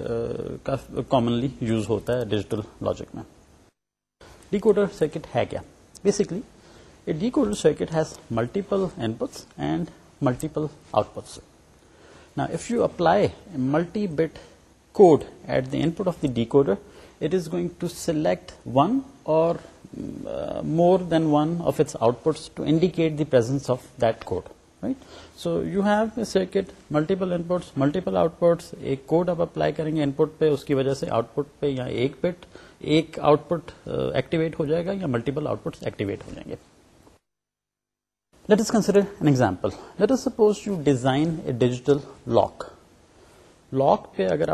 commonly use ہوتا ہے ڈیجیٹل لاجک میں ڈیکوڈر سرکٹ ہے کیا basically decoder circuit has multiple in پٹس and multiple out پٹس نا if you apply multi bit code at the input of the decoder it is going to select one or more than one of its outputs to indicate the presence of that code so you circuit multiple multi multiple out پٹس ایک کوڈ آپ اپلائی کریں گے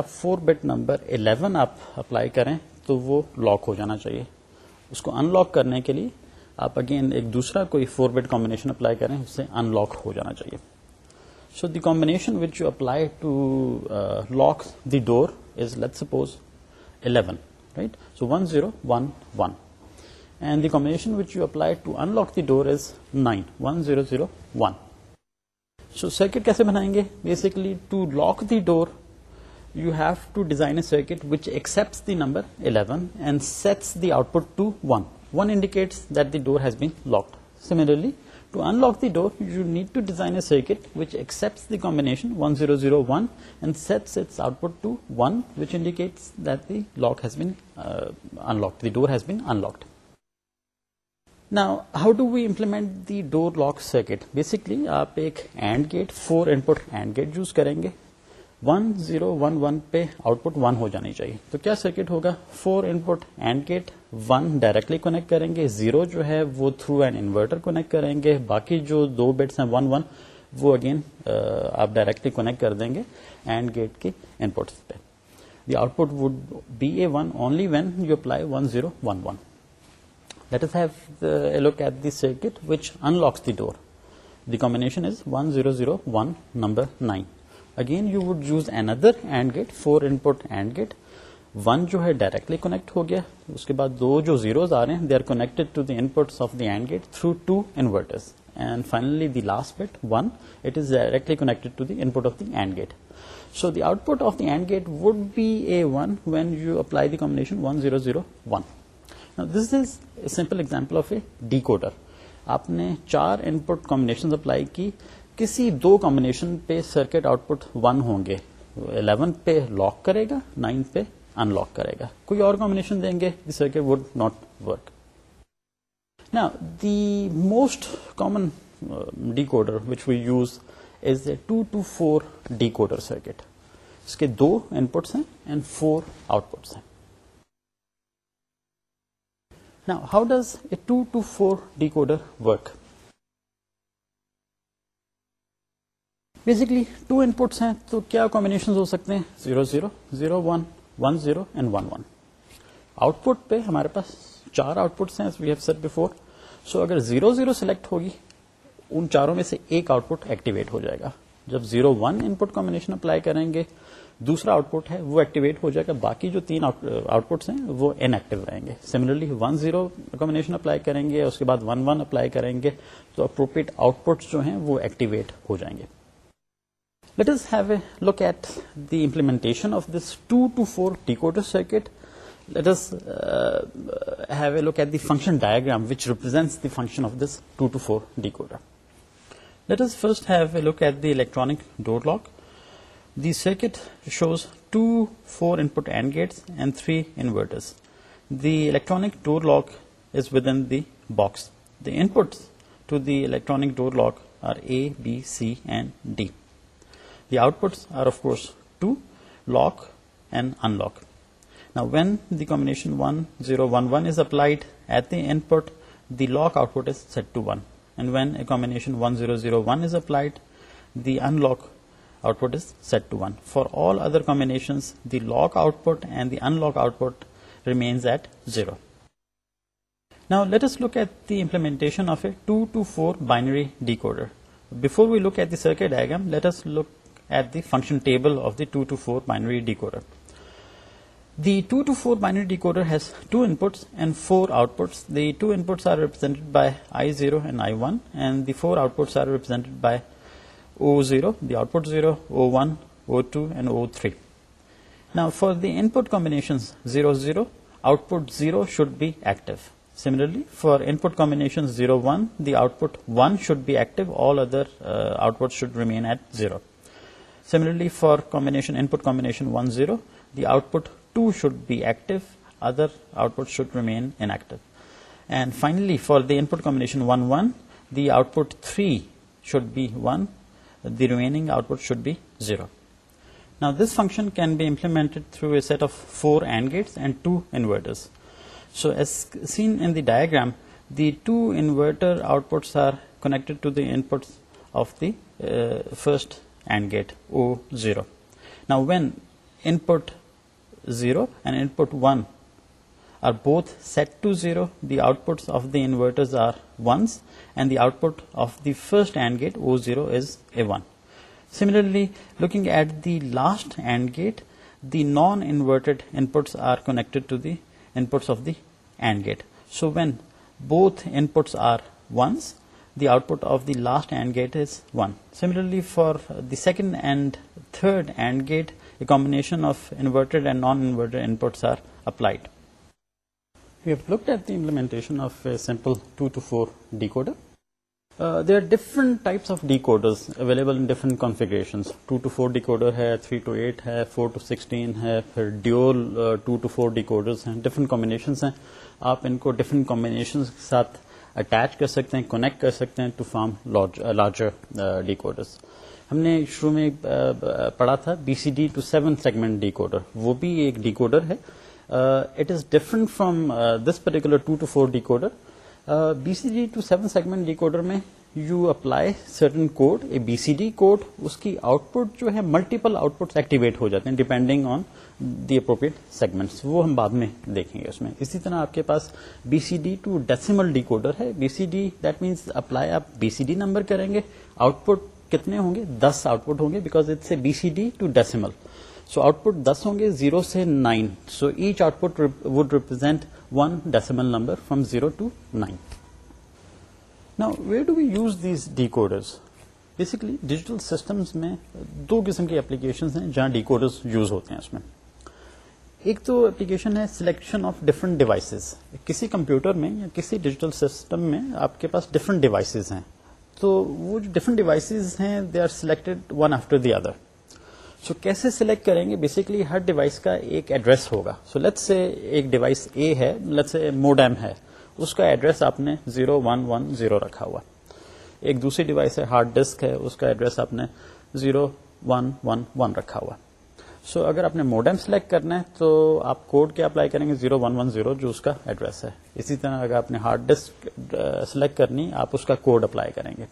فور بٹ نمبر تو وہ لاک ہو جانا چاہیے اس کو ان لاک کرنے کے لیے آپ اگین ایک دوسرا کوئی فور بیڈ کامبینےشن اپلائی کریں اس سے ان لاک ہو جانا چاہیے so the which you apply to unlock these nine one zero zero one so circuit کیسے بنائیں گے basically to lock the door you have to design a circuit which accept the number eleven and sets the output to one one indicates that the door has been lock similarly to unlock you need to ڈیزائنشن one zero zero set out پٹیکیٹس unlock نہ ڈور لاک سرکٹ بیسکلی آپ ایک hand gate four input hand gate use کریں گے ون زیرو ون ون پہ آؤٹ پٹ ون ہو جانی چاہیے تو کیا سرکٹ ہوگا four input hand gate one directly connect کریں گے زیرو جو ہے وہ تھرو این انورٹر کونیکٹ کریں گے باقی جو دو بٹس ہیں ون ون وہ اگین آپ ڈائریکٹلی کونیکٹ کر دیں گے اینڈ گیٹ کے ان پٹ پہ the output would be a one only when you apply one zero one one that is the circuit which unlocks the door the combination is one zero zero one number nine again you would use another and gate four input and gate one جو ہے ڈائریکٹلی کنیکٹ ہو گیا اس کے بعد دو جو زیروز آ رہے ہیں they are connect and gate through two inverters and finally the the the last bit one it is directly to of and gate so the output of the and gate would be a one when you apply the combination one zero zero one this is a simple example of a decoder آپ نے چار انپٹ کمبنیشن اپلائی کی کسی دو کمبنیشن پہ سرکٹ آؤٹ پٹ ون ہوں گے الیون پہ لاک کرے گا نائن پہ ان لاک کرے گا کوئی اور کمبنیشن دیں گے جس سرکٹ وڈ ناٹ ورک نا the most common decoder which we use is a two to four decoder circuit اس کے دو ان پٹس ہیں اینڈ فور آؤٹ پٹس ہیں نا how does a two to four coder work basically two puts ہیں تو کیا کمبنیشن ہو سکتے ہیں zero zero zero one one zero and one one output پہ ہمارے پاس چار آؤٹ پٹس ہیں بفور سو اگر زیرو زیرو سلیکٹ ہوگی ان چاروں میں سے ایک آؤٹ پٹ ایکٹیویٹ ہو جائے گا جب zero one input combination apply کریں گے دوسرا آؤٹ پٹ ہے وہ ایکٹیویٹ ہو جائے گا باقی جو تین آؤٹ پٹس uh, ہیں وہ ان ایکٹیو رہیں گے similarly one zero combination apply کریں گے اس کے بعد ون ون اپلائی کریں گے تو اپروپریٹ آؤٹ پٹس جو ہیں وہ ایکٹیویٹ ہو جائیں گے Let us have a look at the implementation of this 2 to 4 decoder circuit. Let us uh, have a look at the function diagram which represents the function of this 2 to 4 decoder. Let us first have a look at the electronic door lock. The circuit shows 2 4 input AND gates and 3 inverters. The electronic door lock is within the box. The inputs to the electronic door lock are A, B, C, and D. The outputs are of course to lock and unlock. Now when the combination 1011 is applied at the input, the lock output is set to 1, and when a combination 1001 is applied, the unlock output is set to 1. For all other combinations, the lock output and the unlock output remains at 0. Now let us look at the implementation of a 2 to 4 binary decoder. Before we look at the circuit diagram, let us look at the function table of the 2 to 4 binary decoder. The 2 to 4 binary decoder has 2 inputs and 4 outputs. The 2 inputs are represented by I0 and I1, and the 4 outputs are represented by O0, the output 0, O1, O2 and O3. Now for the input combinations 0, 0, output 0 should be active. Similarly, for input combinations 0, 1, the output 1 should be active, all other uh, outputs should remain at 0. Similarly, for combination input combination 1 0, the output 2 should be active, other outputs should remain inactive. And finally, for the input combination 1 1, the output 3 should be 1, the remaining output should be 0. Now this function can be implemented through a set of 4 AND gates and 2 inverters. So as seen in the diagram, the 2 inverter outputs are connected to the inputs of the uh, first and get O0. Now when input 0 and input 1 are both set to 0, the outputs of the inverters are 1s and the output of the first AND gate O0 is a 1. Similarly, looking at the last AND gate, the non-inverted inputs are connected to the inputs of the AND gate. So when both inputs are 1s the out of the last and gate is one similarly for the second and third and گیٹنٹر they are different decoders available ہے تھری ٹو ایٹ ہے فور ٹو سکسٹین ہے ڈیفرنٹ کمبنیشنس ہیں آپ ان کو ڈفرنٹ کمبنیشن کے ساتھ اٹیچ کر سکتے ہیں کونیکٹ کر سکتے ہیں ٹو فارم لارجر کوڈرس ہم نے شروع میں uh, uh, پڑھا تھا B C D to seven segment decoder وہ بھی ایک ڈیکوڈر ہے it is different from this particular two to four decoder B C D to seven segment decoder میں you apply certain code A B C D code اس کی آؤٹ پٹ جو ہے ملٹیپل آؤٹ پٹ ایکٹیویٹ ہو جاتے ہیں depending on the appropriate segment وہ ہم بعد میں دیکھیں گے اس میں اسی طرح آپ کے پاس B C D to decimal decoder ہے B C D that means apply آپ بی سی ڈی نمبر کریں گے آؤٹ پٹ کتنے ہوں گے دس آؤٹ پٹ ہوں گے because it's a B C D to decimal so output دس ہوں گے زیرو سے nine so each output would represent one decimal number from zero to nine نا where do we use these Basically, digital systems میں دو قسم کے جہاں ہوتے ہیں اس میں ایک تو اپلیکیشن ہے سلیکشن آف ڈفرنٹ ڈیوائسز کسی کمپیوٹر میں یا کسی ڈیجیٹل سسٹم میں آپ کے پاس ڈفرنٹ ڈیوائسز ہیں تو وہ جو ڈفرنٹ ڈیوائسز ہیں they are selected one after the other so کیسے سلیکٹ کریں گے بیسکلی ہر ڈیوائس کا ایک ایڈریس ہوگا سو لیٹ سے ایک ڈیوائس اے ہے لیٹ سے موڈ ایم ہے اس کا ایڈریس آپ نے زیرو ون ون زیرو رکھا ہوا ایک دوسری ڈیوائس ہے ہارڈ ڈسک ہے اس کا ایڈریس آپ نے زیرو ون ون ون رکھا ہوا سو so, اگر آپ نے موڈم سلیکٹ کرنا ہے تو آپ کوڈ کیا اپلائی کریں گے زیرو ون ون زیرو جو اس کا ایڈریس ہے اسی طرح اگر آپ نے ہارڈ ڈسک سلیکٹ کرنی آپ اس کا کوڈ اپلائی کریں گے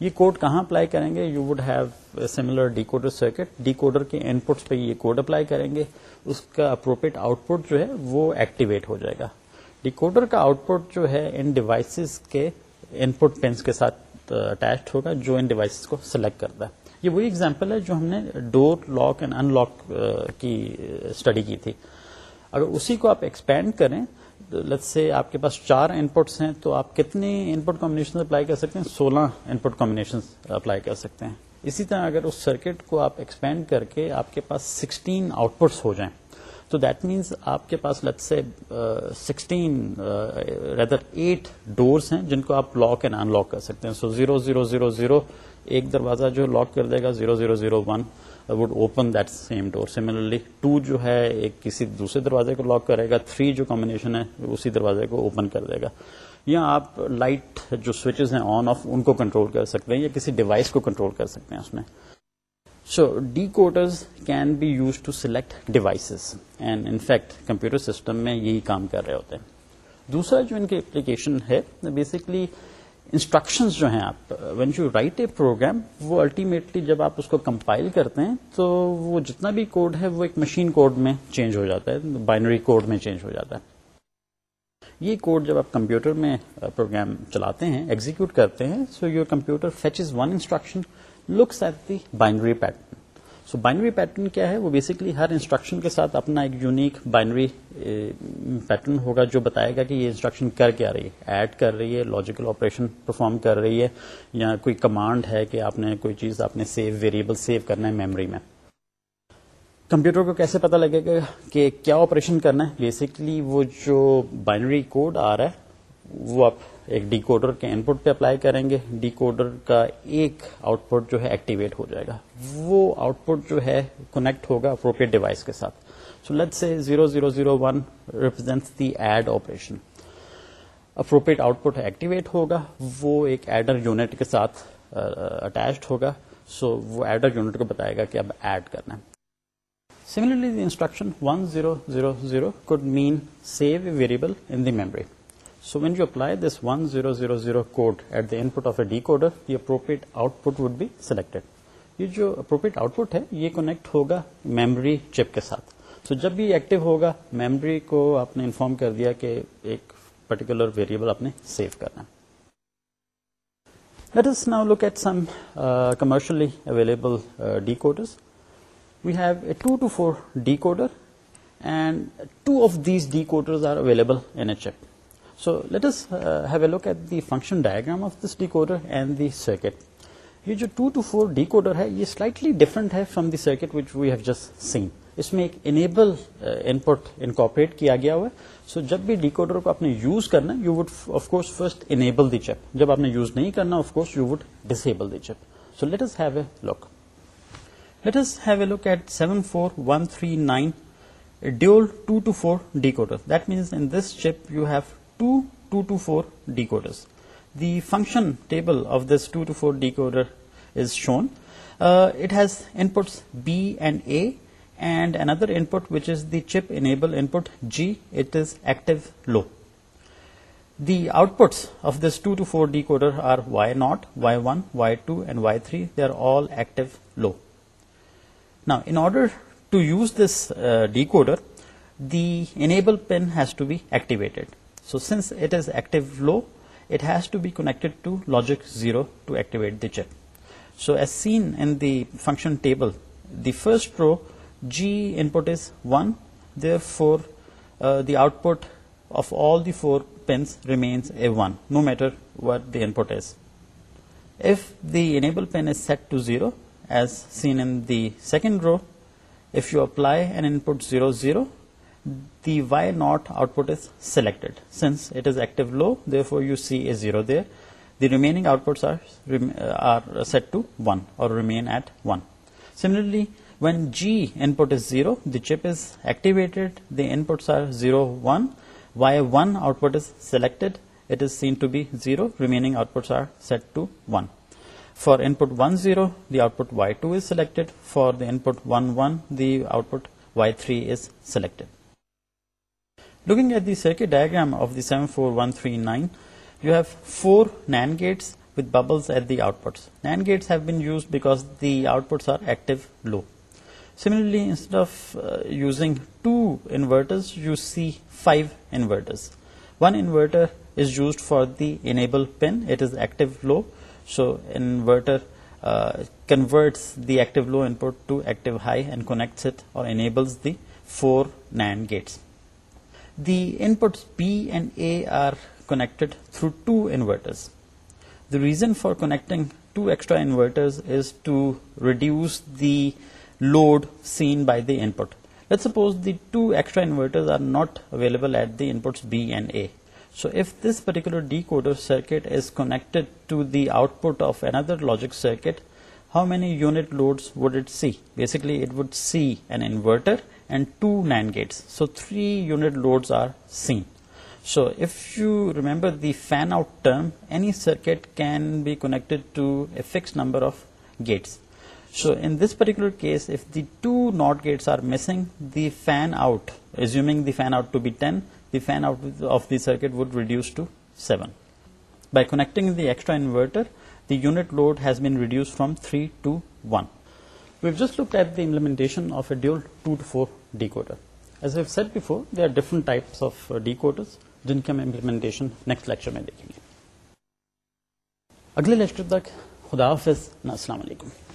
یہ کوڈ کہاں اپلائی کریں گے you would have similar decoder circuit decoder کے ان پٹس پہ یہ کوڈ اپلائی کریں گے اس کا اپروپریٹ آؤٹ پٹ جو ہے وہ ایکٹیویٹ ہو جائے گا ڈیکوڈر کا آؤٹ پٹ جو ہے ان ڈیوائسز کے ان پٹ پینس کے ساتھ اٹیچڈ ہوگا جو ان ڈیوائسز کو سلیکٹ کرتا ہے یہ وہی اگزامپل ہے جو ہم نے door lock and in log کی اسٹڈی کی تھی اگر اسی کو آپ ایکسپینڈ کریں سے آپ کے پاس چار ان پٹس ہیں تو آپ کتنے پٹ کمبنیشن اپلائی کر سکتے ہیں سولہ ان پٹ کمبنیشن اپلائی کر سکتے ہیں اسی طرح اگر اس سرکٹ کو آپ ایکسپینڈ کر کے آپ کے پاس سکسٹین آؤٹ پٹس ہو جائیں تو دیٹ مینس آپ کے پاس let say sixteen rather eight doors ہیں جن کو آپ لاک اینڈ ان لاک کر سکتے ہیں so zero zero zero zero ایک دروازہ جو لاک کر دے گا zero zero zero one would open that same door similarly two جو ہے ایک کسی دوسرے دروازے کو لاک کرے گا تھری جو کمبینیشن ہے اسی دروازے کو اوپن کر دے گا یا آپ لائٹ جو سوئچز ہیں آن آف ان کو کنٹرول کر سکتے ہیں یا کسی ڈیوائس کو کنٹرول کر سکتے ہیں اس میں so decoders can be used to select devices and in fact computer system میں یہی کام کر رہے ہوتے ہیں دوسرا جو ان کے اپلیکیشن ہے بیسکلی انسٹرکشنز جو ہیں آپ when you write a program وہ الٹیمیٹلی جب آپ اس کو کمپائل کرتے ہیں تو وہ جتنا بھی کوڈ ہے وہ ایک مشین کوڈ میں چینج ہو جاتا ہے بائنری کوڈ میں چینج ہو جاتا ہے یہ کوڈ جب آپ کمپیوٹر میں پروگرام چلاتے ہیں ایگزیکیوٹ کرتے ہیں so your computer fetches one instruction looks at the binary pattern so binary pattern کیا ہے وہ بیسکلی ہر انسٹرکشن کے ساتھ اپنا ایک یونیک بائنڈری پیٹرن ہوگا جو بتائے گا کہ یہ انسٹرکشن کر کے آ رہی ہے ایڈ کر رہی ہے لاجیکل آپریشن پرفارم کر رہی ہے یا کوئی کمانڈ ہے کہ آپ نے کوئی چیز آپ نے سیو ویریبل سیو کرنا ہے میموری میں کمپیوٹر کو کیسے پتا لگے گا کہ کیا آپریشن کرنا ہے بیسکلی وہ جو بائنڈری کوڈ آ رہا ہے وہ آپ ایک ڈیکوڈر کے ان پٹ پہ اپلائی کریں گے ڈیکوڈر کا ایک آؤٹ پٹ جو ہے ایکٹیویٹ ہو جائے گا وہ آؤٹ پٹ جو ہے کنیکٹ ہوگا اپروپریٹ ڈیوائس کے ساتھ so late say zero zero zero one represent the add operation appropriate output activate ہوگا وہ ایک ایڈر یونٹ کے ساتھ اٹیچڈ uh, ہوگا سو وہ ایڈر یونٹ کو بتائے گا کہ اب ایڈ کرنا ہے similarly instruction one zero zero zero cut main save variable in the memory so when you apply this one zero zero zero code at the input of a decoder output we selected یہ جو پروپیٹ آؤٹ پٹ ہے یہ کونیکٹ ہوگا میمری چیپ کے ساتھ سو جب بھی ایکٹیو ہوگا میمری کو آپ نے انفارم کر دیا کہ ایک پرٹیکولر ویریبل آپ نے سیو کرنا ہے سو look at the function diagram of this decoder and the circuit یہ جو ٹو ٹو فور ڈیکوڈر ہے یہ سلائٹلی ڈفرنٹ ہے فرام دی سرکٹ سین اس میں ایک انیبل ان پٹ انکارپوریٹ کیا گیا ہوا ہے سو جب بھی کو آپ نے یوز کرنا you would of course first enable the chip جب آپ نے یوز نہیں کرنا of course you would disable chip so let us have a look let us have a look at seven four one three nine dual two to four that means in this chip you have two 2 to 4 decoders. The function table of this 2 to 4 decoder is shown. Uh, it has inputs B and A, and another input which is the chip enable input G. It is active low. The outputs of this 2 to 4 decoder are Y0, Y1, Y2 and Y3. They are all active low. Now in order to use this uh, decoder, the enable pin has to be activated. So since it is active low, it has to be connected to logic 0 to activate the chip. So as seen in the function table, the first row G input is 1, therefore uh, the output of all the 4 pins remains a 1, no matter what the input is. If the enable pin is set to 0, as seen in the second row, if you apply an input 0, 0, the Y naught output is selected. Since it is active low, therefore you see a 0 there. The remaining outputs are set to 1 or remain at 1. Similarly, when G input is 0, the chip is activated, the inputs are 0, 1. Y1 output is selected, it is seen to be 0, remaining outputs are set to 1. For input 1, 0, the output Y2 is selected. For the input 1, 1, the output Y3 is selected. Looking at the circuit diagram of the 74139, you have 4 NAND gates with bubbles at the outputs. NAND gates have been used because the outputs are active low. Similarly, instead of uh, using 2 inverters, you see 5 inverters. One inverter is used for the enable pin. It is active low, so inverter uh, converts the active low input to active high and connects it or enables the 4 NAND gates. The inputs B and A are connected through two inverters. The reason for connecting two extra inverters is to reduce the load seen by the input. Let's suppose the two extra inverters are not available at the inputs B and A. So if this particular decoder circuit is connected to the output of another logic circuit, how many unit loads would it see? Basically, it would see an inverter and 2 NAND gates. So 3 unit loads are seen. So if you remember the fan out term, any circuit can be connected to a fixed number of gates. So in this particular case, if the 2 NOT gates are missing, the fan out, assuming the fan out to be 10, the fan out of the circuit would reduce to 7. By connecting the extra inverter, the unit load has been reduced from 3 to 1. جن کا میں امپلیمنٹ لیکچر میں دیکھوں گی اگلے لیکچر تک خدا حافظ السلام علیکم